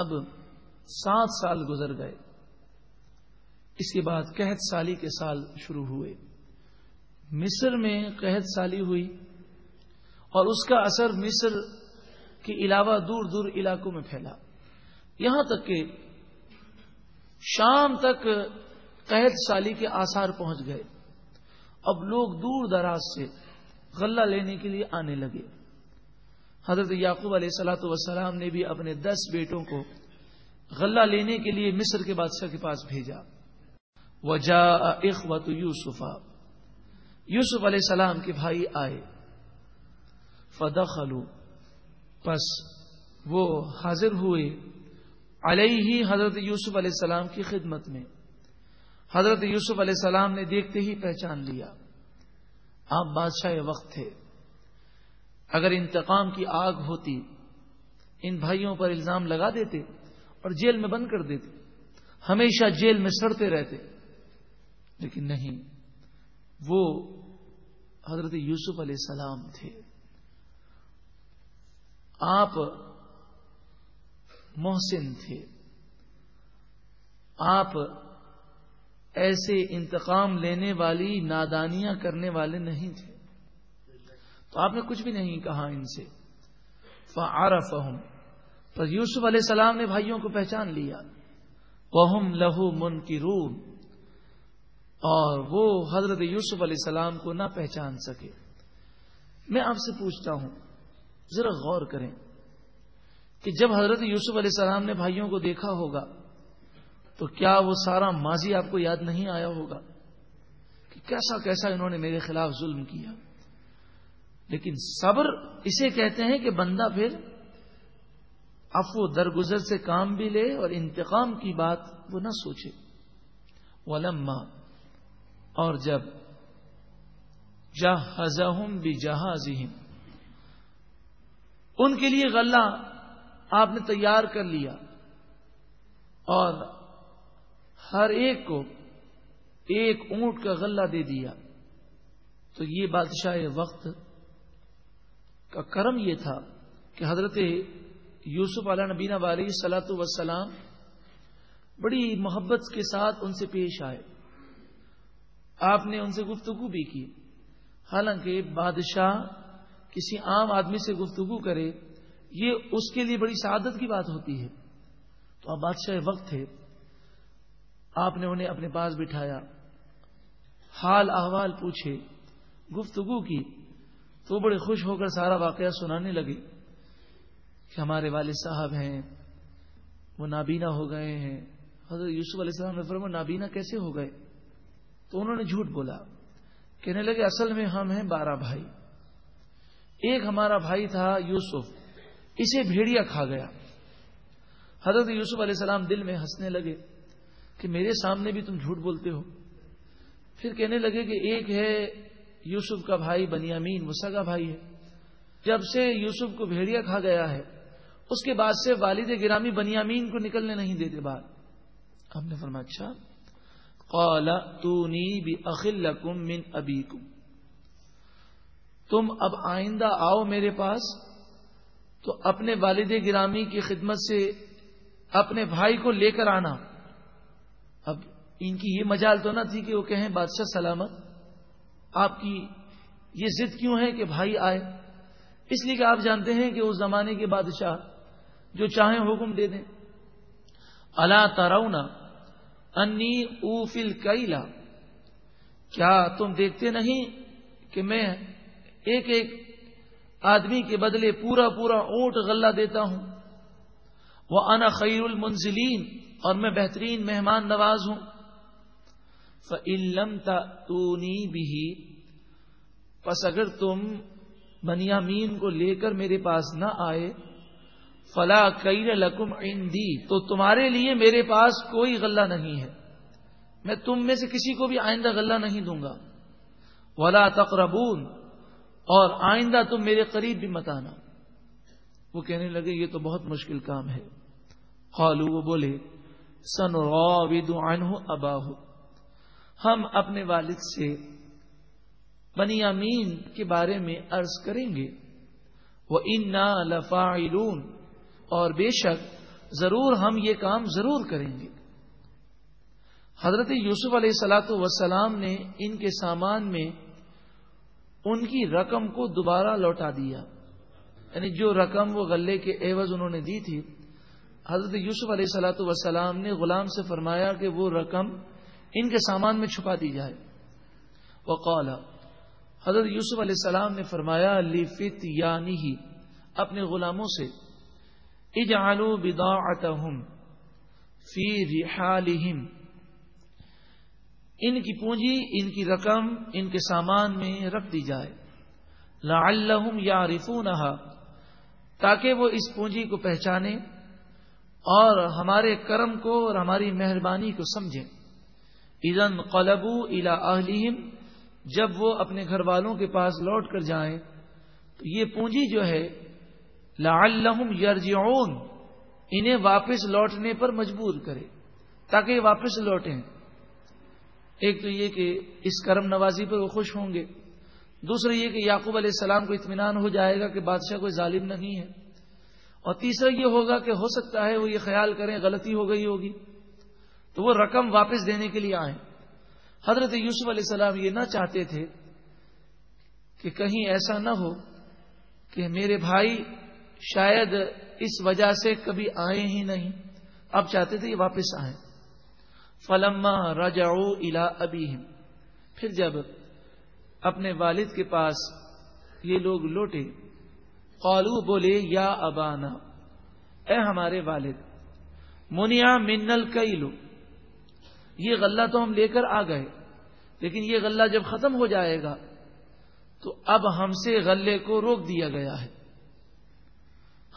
اب سات سال گزر گئے۔ اس کے بعد قحط سالی کے سال شروع ہوئے۔ مصر میں قحط سالی ہوئی اور اس کا اثر مصر کے علاوہ دور دور علاقوں میں پھیلا۔ یہاں تک کہ شام تک قحط سالی کے آثار پہنچ گئے۔ اب لوگ دور دراز سے غلہ لینے کے لیے آنے لگے۔ حضرت یعقوب علیہ سلاۃ وسلام نے بھی اپنے دس بیٹوں کو غلہ لینے کے لیے مصر کے بادشاہ کے پاس بھیجا۔ وجا اخوت یوسفا۔ یوسف علیہ السلام کے بھائی آئے۔ فدخلوا۔ پس وہ حاضر ہوئے علیہ ہی حضرت یوسف علیہ السلام کی خدمت میں۔ حضرت یوسف علیہ السلام نے دیکھتے ہی پہچان لیا۔ آپ بادشاہ وقت تھے۔ اگر انتقام کی آگ ہوتی، ان بھائیوں پر الزام لگا دیتے اور جیل میں بند کر دیتے، ہمیشہ جیل میں سڑتے رہتے۔ لیکن نہیں، وہ حضرت یوسف علیہ السلام تھے۔ آپ محسن تھے۔ آپ ایسے انتقام لینے والی، نادانیاں کرنے والے نہیں تھے۔ تو آپ نے کچھ بھی نہیں کہا ان سے۔ فعرف پر یوسف علیہ السلام نے بھائیوں کو پہچان لیا۔ وہ لہو من کی اور وہ حضرت یوسف علیہ السلام کو نہ پہچان سکے۔ میں آپ سے پوچھتا ہوں، ذرا غور کریں کہ جب حضرت یوسف علیہ السلام نے بھائیوں کو دیکھا ہوگا، تو کیا وہ سارا ماضی آپ کو یاد نہیں آیا ہوگا کہ کیسا کیسا انہوں نے میرے خلاف ظلم کیا؟ لیکن صبر اسے کہتے ہیں کہ بندہ پھر افو درگزر سے کام بھی لے اور انتقام کی بات وہ نہ سوچے۔ ولما، اور جب جہزہم بھی جہازہم ان کے لیے غلہ آپ نے تیار کر لیا اور ہر ایک کو ایک اونٹ کا غلہ دے دیا، تو یہ بادشاہ وقت کا کرم یہ تھا کہ حضرت یوسف علیہ نبینہ والی سلاۃ وسلام بڑی محبت کے ساتھ ان سے پیش آئے۔ آپ نے ان سے گفتگو بھی کی۔ حالانکہ بادشاہ کسی عام آدمی سے گفتگو کرے، یہ اس کے لیے بڑی سعادت کی بات ہوتی ہے۔ تو آپ بادشاہ وقت تھے۔ آپ نے انہیں اپنے پاس بٹھایا۔ حال احوال پوچھے، گفتگو کی۔ تو بڑے خوش ہو کر سارا واقعہ سنانے لگے کہ ہمارے والد صاحب ہیں، وہ نابینا ہو گئے ہیں۔ حضرت یوسف علیہ السلام نے فرما نابینا کیسے ہو گئے؟ تو انہوں نے جھوٹ بولا، کہنے لگے، اصل میں ہم ہیں بارہ بھائی۔ ایک ہمارا بھائی تھا یوسف، اسے بھیڑیا کھا گیا۔ حضرت یوسف علیہ السلام دل میں ہنسنے لگے کہ میرے سامنے بھی تم جھوٹ بولتے ہو۔ پھر کہنے لگے کہ ایک ہے یوسف کا بھائی بنیامین وہ سگا بھائی ہے۔ جب سے یوسف کو بھیڑیا کھا گیا ہے، اس کے بعد سے والد گرامی بنیامین کو نکلنے نہیں دیتے بات ہم نے فرمایا اچھا۔ قال من ابھی تم اب آئندہ آؤ میرے پاس۔ تو اپنے والد گرامی کی خدمت سے اپنے بھائی کو لے کر آنا۔ اب ان کی یہ مجال تو نہ تھی کہ وہ کہیں بادشاہ سلامت۔ آپ کی یہ ضد کیوں ہے کہ بھائی آئے؟ اس لیے کہ آپ جانتے ہیں کہ اس زمانے کے بادشاہ جو چاہیں حکم دے دیں۔ اللہ ترونا انی اوفل کیلا کیا تم دیکھتے نہیں کہ میں ایک ایک آدمی کے بدلے پورا پورا اونٹ غلہ دیتا ہوں؟ وہ انا خیر المنزلین، اور میں بہترین مہمان نواز ہوں۔ فعلم تونی بھی پس اگر تم بنیامین کو لے کر میرے پاس نہ آئے، فلا کئی لکم عندی، تو تمہارے لیے میرے پاس کوئی غلہ نہیں ہے۔ میں تم میں سے کسی کو بھی آئندہ غلہ نہیں دوں گا۔ ولا تقربون، اور آئندہ تم میرے قریب بھی مت آنا۔ وہ کہنے لگے، یہ تو بہت مشکل کام ہے۔ خالو وہ بولے سن عنہ ابا ہم اپنے والد سے بنی امین کے بارے میں عرض کریں گے وہ ان لفا اور بے شک ضرور ہم یہ کام ضرور کریں گے۔ حضرت یوسف علیہ السلاۃ وسلام نے ان کے سامان میں ان کی رقم کو دوبارہ لوٹا دیا۔ یعنی جو رقم وہ غلے کے عوض انہوں نے دی تھی، حضرت یوسف علیہ سلاۃ وسلام نے غلام سے فرمایا کہ وہ رقم ان کے سامان میں چھپا دی جائے۔ وہ حضرت یوسف علیہ السلام نے فرمایا لفت یعنی ہی اپنے غلاموں سے، اجعلوا بضاعتهم فی رحالہم. ان کی پونجی، ان کی رقم، ان کے سامان میں رکھ دی جائے۔ لعلہم یعرفونہا، تاکہ وہ اس پونجی کو پہچانے اور ہمارے کرم کو اور ہماری مہربانی کو سمجھیں۔ ادن قلبو الا اہلیم جب وہ اپنے گھر والوں کے پاس لوٹ کر جائیں، تو یہ پونجی جو ہے، لعلہم یرجعون، انہیں واپس لوٹنے پر مجبور کرے، تاکہ یہ واپس لوٹیں۔ ایک تو یہ کہ اس کرم نوازی پر وہ خوش ہوں گے۔ دوسرا یہ کہ یعقوب علیہ السلام کو اطمینان ہو جائے گا کہ بادشاہ کوئی ظالم نہیں ہے۔ اور تیسرا یہ ہوگا کہ ہو سکتا ہے وہ یہ خیال کریں، غلطی ہو گئی ہوگی۔ تو وہ رقم واپس دینے کے لیے آئیں۔ حضرت یوسف علیہ السلام یہ نہ چاہتے تھے کہ کہیں ایسا نہ ہو کہ میرے بھائی شاید اس وجہ سے کبھی آئے ہی نہیں۔ اب چاہتے تھے یہ واپس آئیں۔ فلما رجعو الا ابھی پھر جب اپنے والد کے پاس یہ لوگ لوٹے قالو بولے، یا ابانا، اے ہمارے والد منیا منل کئی لو یہ غلہ تو ہم لے کر آ گئے، لیکن یہ غلہ جب ختم ہو جائے گا، تو اب ہم سے غلے کو روک دیا گیا ہے۔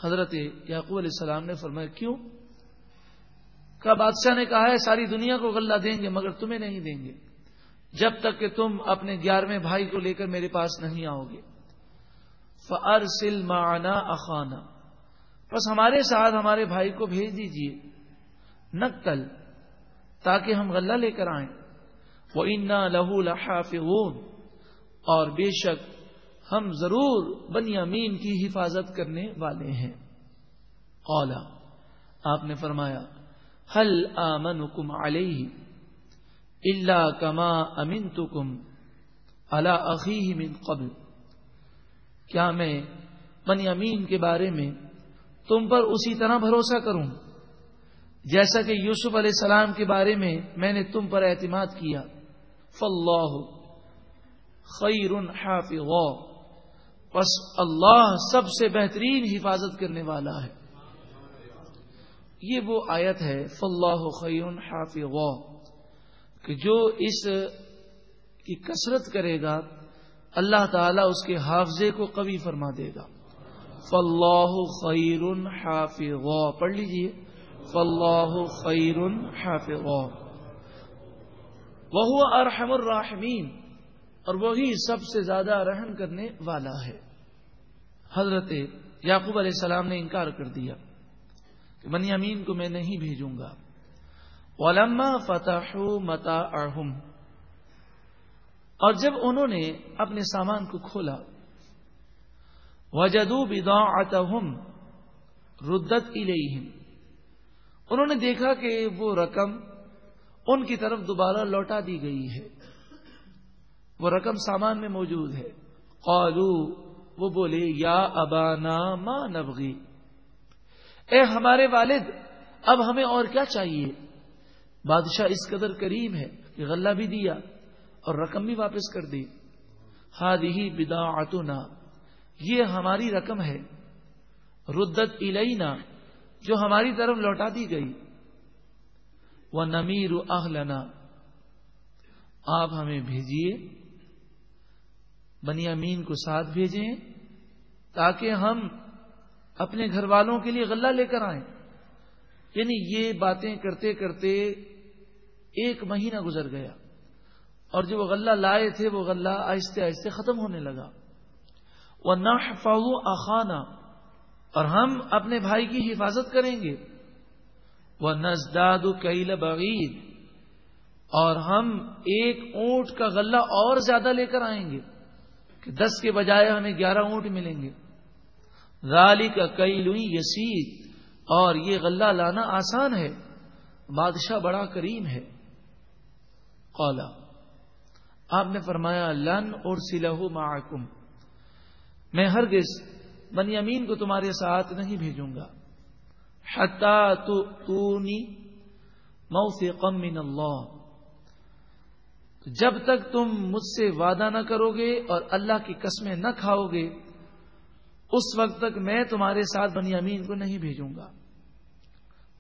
حضرت یعقوب علیہ السلام نے فرمایا، کیوں؟ کا بادشاہ نے کہا ہے، ساری دنیا کو غلہ دیں گے، مگر تمہیں نہیں دیں گے۔ جب تک کہ تم اپنے گیارہویں بھائی کو لے کر میرے پاس نہیں آؤ گے۔ فر سل مانا اخانا بس ہمارے ساتھ ہمارے بھائی کو بھیج دیجیے نقل تاکہ ہم غلہ لے کر آئیں۔ وہ انا لہو لحاف اور بے شک ہم ضرور بنی امین کی حفاظت کرنے والے ہیں۔ اولا آپ نے فرمایا حل آمن کم علیہ اللہ کما امین تو کم اللہ من قبل؟ کیا میں بنی امین کے بارے میں تم پر اسی طرح بھروسہ کروں؟ جیسا کہ یوسف علیہ السلام کے بارے میں میں نے تم پر اعتماد کیا فلاح خیر حافظ بس اللہ سب سے بہترین حفاظت کرنے والا ہے۔ یہ وہ آیت ہے فلاح خیر حافظ، کہ جو اس کی کثرت کرے گا، اللہ تعالیٰ اس کے حافظے کو قوی فرما دے گا۔ فلاح خیر حافظ، پڑھ لیجیے۔ فلاح خیر حافظ وہ ارحم الراحمین۔ اور وہی سب سے زیادہ رحم کرنے والا ہے۔ حضرت یعقوب علیہ السلام نے انکار کر دیا کہ بنی امین کو میں نہیں بھیجوں گا۔ علما فتح متا اور جب انہوں نے اپنے سامان کو کھولا وجدو بدا ردت الیہم۔ انہوں نے دیکھا کہ وہ رقم ان کی طرف دوبارہ لوٹا دی گئی ہے۔ وہ رقم سامان میں موجود ہے۔ قالو، وہ بولے، یا ابانا ما نبغی۔ اے ہمارے والد، اب ہمیں اور کیا چاہیے؟ بادشاہ اس قدر کریم ہے کہ غلہ بھی دیا اور رقم بھی واپس کر دی۔ ہاد ہی بدا یہ ہماری رقم ہے۔ ردت الینا جو ہماری طرف لوٹا دی گئی۔ وہ نمیر اہلنا آپ ہمیں بھیجیے۔ بنی امین کو ساتھ بھیجیں تاکہ ہم اپنے گھر والوں کے لیے غلہ لے کر آئیں۔ یعنی یہ باتیں کرتے کرتے ایک مہینہ گزر گیا۔ اور جو وہ غلہ لائے تھے، وہ غلہ آہستہ آہستہ ختم ہونے لگا۔ وہ نہ اخانہ اور ہم اپنے بھائی کی حفاظت کریں گے۔ وہ نزداد کیل بغیر اور ہم ایک اونٹ کا غلہ اور زیادہ لے کر آئیں گے کہ دس کے بجائے ہمیں گیارہ اونٹ ملیں گے۔ غالی کا کئی لوئی یسید اور یہ غلہ لانا آسان ہے۔ بادشاہ بڑا کریم ہے۔ قولا آپ نے فرمایا، لن اور سلح معکم میں ہرگز بنی امین کو تمہارے ساتھ نہیں بھیجوں گا۔ موثقا من اللہ۔ جب تک تم مجھ سے وعدہ نہ کرو گے اور اللہ کی قسمیں نہ کھاؤ گے اس وقت تک میں تمہارے ساتھ بنی امین کو نہیں بھیجوں گا۔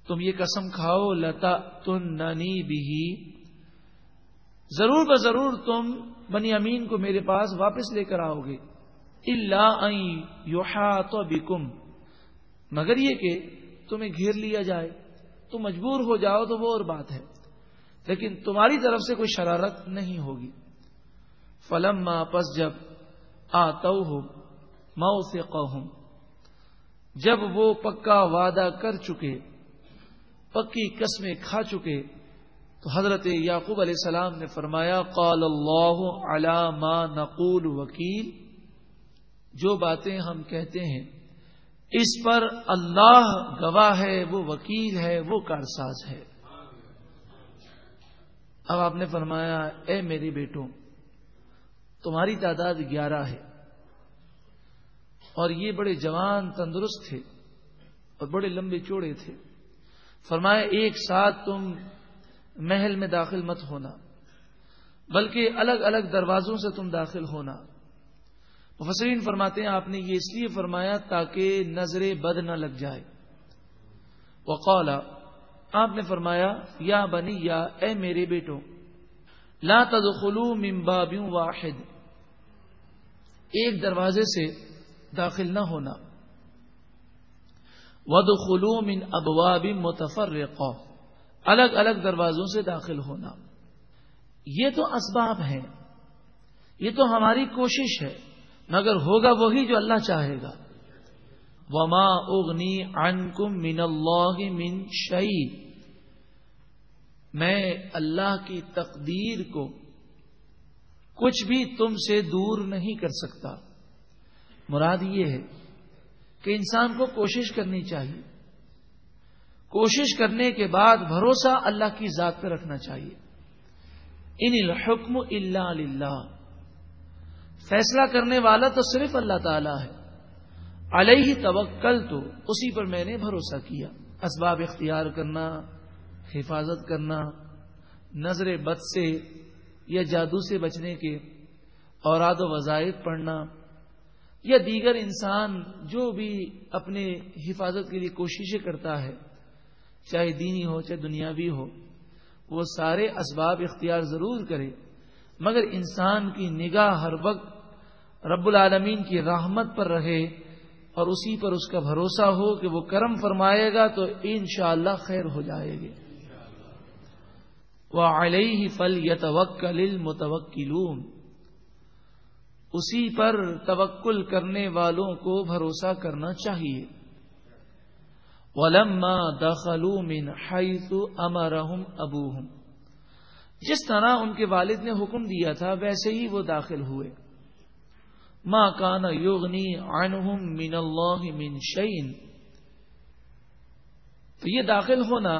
تم یہ قسم کھاؤ لتا تن ننی بھی ضرور ب ضرور تم بنی امین کو میرے پاس واپس لے کر آؤ گے اللہ یوہا تو مگر یہ کہ تمہیں گھیر لیا جائے، تم مجبور ہو جاؤ تو وہ اور بات ہے۔ لیکن تمہاری طرف سے کوئی شرارت نہیں ہوگی۔ فلم پس جب آتا ہو مئو سے جب وہ پکا وعدہ کر چکے، پکی قسمیں کھا چکے، تو حضرت یعقوب علیہ السلام نے فرمایا، قال اللہ علی ما نقول وکیل۔ جو باتیں ہم کہتے ہیں، اس پر اللہ گواہ ہے، وہ وکیل ہے، وہ کارساز ہے۔ اب آپ نے فرمایا، اے میرے بیٹوں، تمہاری تعداد گیارہ ہے۔ اور یہ بڑے جوان، تندرست تھے اور بڑے لمبے چوڑے تھے۔ فرمایا، ایک ساتھ تم محل میں داخل مت ہونا، بلکہ الگ الگ دروازوں سے تم داخل ہونا۔ مفسرین فرماتے ہیں، آپ نے یہ اس لیے فرمایا تاکہ نظر بد نہ لگ جائے۔ وقولا آپ نے فرمایا، یا بنی، یا اے میرے بیٹو لا تدخلوا من باب واحد۔ ایک دروازے سے داخل نہ ہونا۔ ودخلوا من ابواب متفرقہ الگ الگ دروازوں سے داخل ہونا۔ یہ تو اسباب ہیں۔ یہ تو ہماری کوشش ہے۔ مگر ہوگا وہی جو اللہ چاہے گا۔ وما اغنی عنکم من اللہ من شعی میں اللہ کی تقدیر کو کچھ بھی تم سے دور نہیں کر سکتا۔ مراد یہ ہے کہ انسان کو کوشش کرنی چاہیے۔ کوشش کرنے کے بعد بھروسہ اللہ کی ذات پہ رکھنا چاہیے۔ ان الحکم اللہ اللہ فیصلہ کرنے والا تو صرف اللہ تعالی ہے۔ علیہ توکل تو اسی پر میں نے بھروسہ کیا۔ اسباب اختیار کرنا، حفاظت کرنا، نظر بد سے یا جادو سے بچنے کے، اوراد و وظائف پڑھنا، یا دیگر انسان جو بھی اپنے حفاظت کے لیے کوششیں کرتا ہے، چاہے دینی ہو، چاہے دنیاوی ہو، وہ سارے اسباب اختیار ضرور کرے۔ مگر انسان کی نگاہ ہر وقت رب العالمین کی رحمت پر رہے اور اسی پر اس کا بھروسہ ہو کہ وہ کرم فرمائے گا تو انشاءاللہ اللہ خیر ہو جائے گی۔ وہ علیہ فل یتوکل اسی پر توکل کرنے والوں کو بھروسہ کرنا چاہیے۔ ولما دخلوا من حيث امرهم ابوهم۔ جس طرح ان کے والد نے حکم دیا تھا، ویسے ہی وہ داخل ہوئے۔ ما کان یغنی عنهم من اللہ من شيء. تو یہ داخل ہونا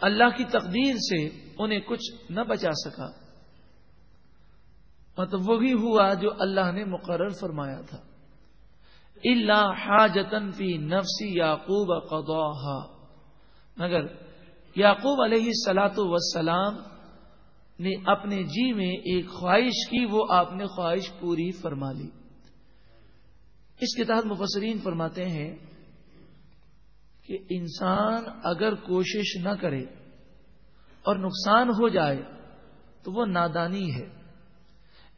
اللہ کی تقدیر سے انہیں کچھ نہ بچا سکا۔ مطلب وہی ہوا جو اللہ نے مقرر فرمایا تھا۔ اللہ حاجتن فی نفسی یعقوب قضاها۔ مگر یعقوب علیہ سلاۃ وسلام نے اپنے جی میں ایک خواہش کی، وہ آپ نے خواہش پوری فرما لی۔ اس کے تحت مفسرین فرماتے ہیں کہ انسان اگر کوشش نہ کرے اور نقصان ہو جائے تو وہ نادانی ہے۔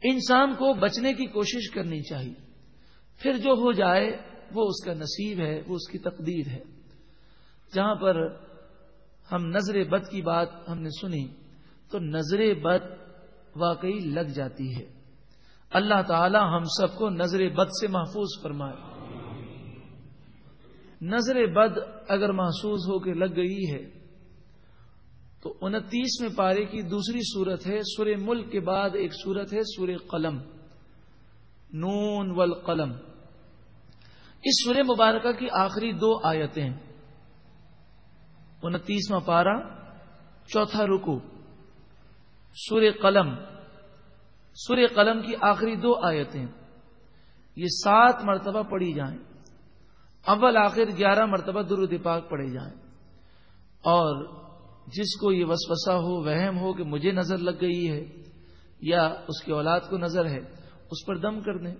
انسان کو بچنے کی کوشش کرنی چاہیے۔ پھر جو ہو جائے، وہ اس کا نصیب ہے، وہ اس کی تقدیر ہے۔ جہاں پر ہم نظر بد کی بات ہم نے سنی تو نظر بد واقعی لگ جاتی ہے اللہ تعالی ہم سب کو نظر بد سے محفوظ فرمائے۔ نظر بد اگر محسوس ہو کے لگ گئی ہے، تو انتیس میں پارے کی دوسری صورت ہے، سورہ ملک کے بعد ایک صورت ہے، سورہ قلم۔ نون والقلم۔ اس سورہ مبارکہ کی آخری دو آیتیں۔ انتیسواں پارا چوتھا رکو سور قلم سور قلم کی آخری دو آیتیں۔ یہ سات مرتبہ پڑھی جائیں۔ اول، آخر گیارہ مرتبہ درود پاک پڑھے جائیں۔ اور جس کو یہ وسوسہ ہو، وہم ہو کہ مجھے نظر لگ گئی ہے یا اس کی اولاد کو نظر ہے، اس پر دم کر دیں۔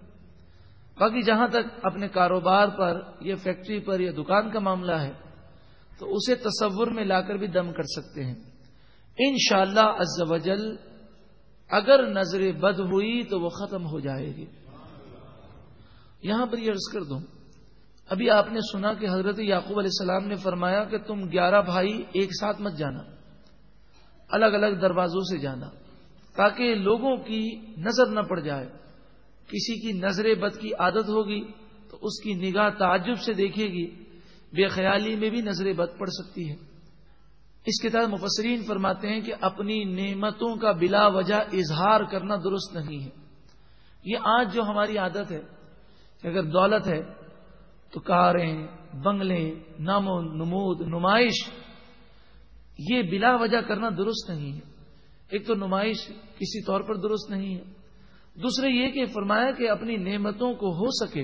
باقی جہاں تک اپنے کاروبار پر یا فیکٹری پر یا دکان کا معاملہ ہے، تو اسے تصور میں لا کر بھی دم کر سکتے ہیں۔ ان شاء اللہ اگر نظر بد ہوئی تو وہ ختم ہو جائے گی۔ یہاں پر یہ عرض کر دوں، ابھی آپ نے سنا کہ حضرت یعقوب علیہ السلام نے فرمایا کہ تم گیارہ بھائی ایک ساتھ مت جانا، الگ الگ دروازوں سے جانا، تاکہ لوگوں کی نظر نہ پڑ جائے۔ کسی کی نظر بد کی عادت ہوگی تو اس کی نگاہ تعجب سے دیکھے گی، بے خیالی میں بھی نظر بد پڑ سکتی ہے۔ اس کے تحت مفسرین فرماتے ہیں کہ اپنی نعمتوں کا بلا وجہ اظہار کرنا درست نہیں ہے۔ یہ آج جو ہماری عادت ہے کہ اگر دولت ہے تو کاریں بنگلے نام و نمود، نمائش، یہ بلا وجہ کرنا درست نہیں ہے۔ ایک تو نمائش کسی طور پر درست نہیں ہے۔ دوسرے یہ کہ فرمایا کہ اپنی نعمتوں کو ہو سکے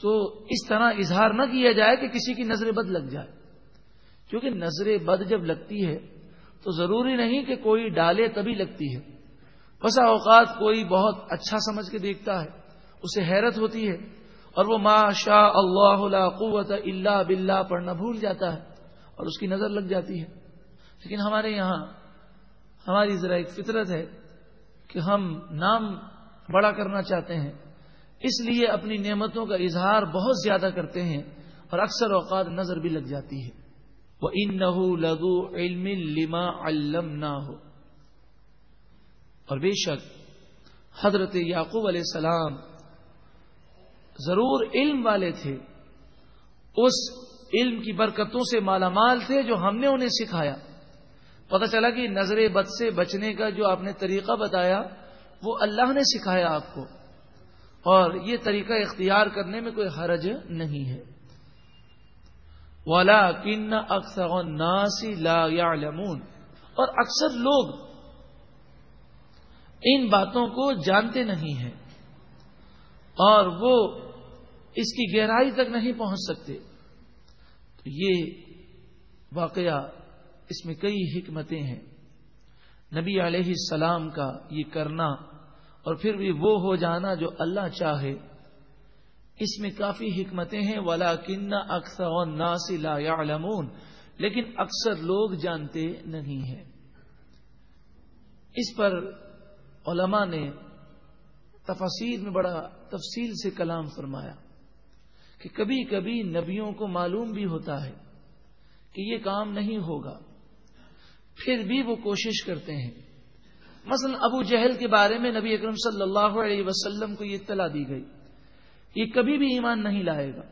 تو اس طرح اظہار نہ کیا جائے کہ کسی کی نظر بد لگ جائے کیونکہ نظر بد جب لگتی ہے تو ضروری نہیں کہ کوئی ڈالے تبھی لگتی ہے۔ بسا اوقات کوئی بہت اچھا سمجھ کے دیکھتا ہے، اسے حیرت ہوتی ہے اور وہ ما شاء اللہ قوت اللہ بلّہ پڑھنا بھول جاتا ہے اور اس کی نظر لگ جاتی ہے۔ لیکن ہمارے یہاں ہماری ذرا ایک فطرت ہے کہ ہم نام بڑا کرنا چاہتے ہیں، اس لیے اپنی نعمتوں کا اظہار بہت زیادہ کرتے ہیں اور اکثر اوقات نظر بھی لگ جاتی ہے۔ وہ ان نہ لگو علم لما علم نہ ہو اور بے شک، حضرت یعقوب علیہ السلام ضرور علم والے تھے۔ اس علم کی برکتوں سے مالا مال تھے جو ہم نے انہیں سکھایا۔ پتہ چلا کہ نظر بد سے بچنے کا جو آپ نے طریقہ بتایا، وہ اللہ نے سکھایا آپ کو۔ اور یہ طریقہ اختیار کرنے میں کوئی حرج نہیں ہے۔ والا کن اکثر ناسی لا یعلمون اور اکثر لوگ ان باتوں کو جانتے نہیں ہیں اور وہ اس کی گہرائی تک نہیں پہنچ سکتے۔ تو یہ واقعہ اس میں کئی حکمتیں ہیں۔ نبی علیہ السلام کا یہ کرنا اور پھر بھی وہ ہو جانا جو اللہ چاہے۔ اس میں کافی حکمتیں ہیں والا کن اکثر ناسی لا یعلمون لیکن اکثر لوگ جانتے نہیں ہیں۔ اس پر علماء نے تفاصیر میں بڑا تفصیل سے کلام فرمایا کہ کبھی کبھی نبیوں کو معلوم بھی ہوتا ہے کہ یہ کام نہیں ہوگا۔ پھر بھی وہ کوشش کرتے ہیں۔ مثلا ابو جہل کے بارے میں نبی اکرم صلی اللہ علیہ وسلم کو یہ اطلاع دی گئی۔ یہ کبھی بھی ایمان نہیں لائے گا۔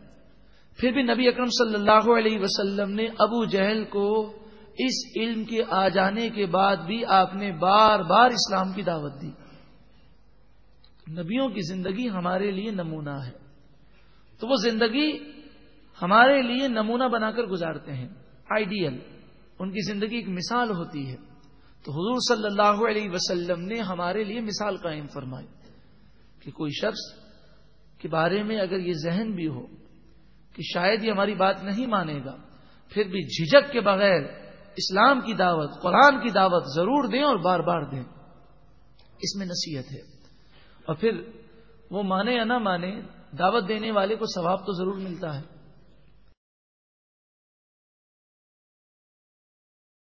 پھر بھی نبی اکرم صلی اللہ علیہ وسلم نے ابو جہل کو اس علم کے آ جانے کے بعد بھی آپ نے بار بار اسلام کی دعوت دی۔ نبیوں کی زندگی ہمارے لیے نمونہ ہے۔ تو وہ زندگی ہمارے لیے نمونہ بنا کر گزارتے ہیں۔ آئیڈیل، ان کی زندگی ایک مثال ہوتی ہے۔ تو حضور صلی اللہ علیہ وسلم نے ہمارے لیے مثال قائم فرمائی کہ کوئی شخص کے بارے میں اگر یہ ذہن بھی ہو کہ شاید یہ ہماری بات نہیں مانے گا، پھر بھی جھجک کے بغیر اسلام کی دعوت، قرآن کی دعوت ضرور دیں اور بار بار دیں، اس میں نصیحت ہے۔ اور پھر وہ مانے یا نہ مانے، دعوت دینے والے کو ثواب تو ضرور ملتا ہے۔